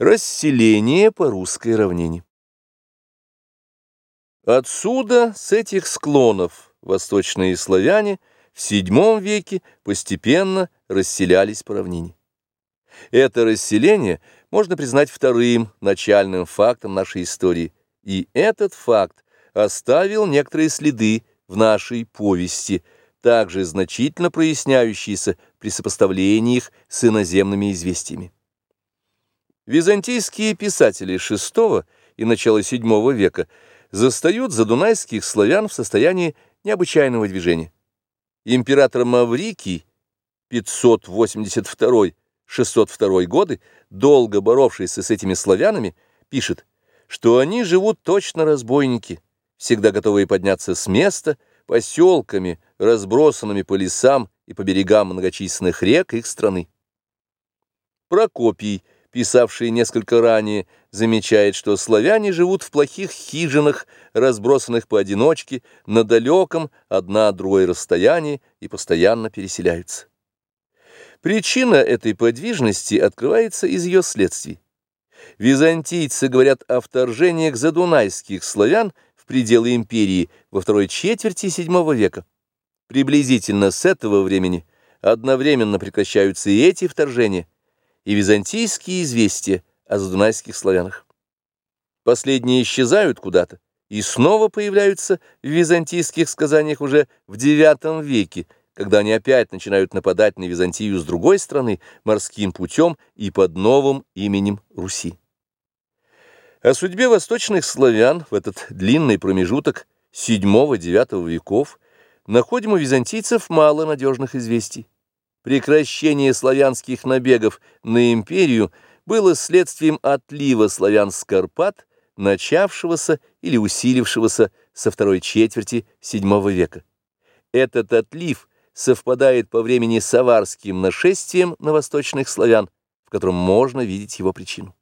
Расселение по русской равнине. Отсюда, с этих склонов, восточные славяне в VII веке постепенно расселялись по равнине. Это расселение можно признать вторым начальным фактом нашей истории, и этот факт оставил некоторые следы в нашей повести, также значительно проясняющиеся при сопоставлении их с иноземными известиями. Византийские писатели VI и начала VII века застают задунайских славян в состоянии необычайного движения. Император Маврикий 582-602 годы, долго боровшийся с этими славянами, пишет, что они живут точно разбойники, всегда готовые подняться с места, поселками, разбросанными по лесам и по берегам многочисленных рек их страны. Прокопий – писавший несколько ранее, замечает, что славяне живут в плохих хижинах, разбросанных поодиночке, на далеком одна от другой расстоянии и постоянно переселяются. Причина этой подвижности открывается из ее следствий. Византийцы говорят о вторжениях задунайских славян в пределы империи во второй четверти VII века. Приблизительно с этого времени одновременно прекращаются и эти вторжения, и византийские известия о задунайских славянах. Последние исчезают куда-то и снова появляются в византийских сказаниях уже в IX веке, когда они опять начинают нападать на Византию с другой стороны, морским путем и под новым именем Руси. О судьбе восточных славян в этот длинный промежуток VII-IX веков находим у византийцев мало надежных известий. Прекращение славянских набегов на империю было следствием отлива славян с Карпат, начавшегося или усилившегося со второй четверти VII века. Этот отлив совпадает по времени с аварским нашествием на восточных славян, в котором можно видеть его причину.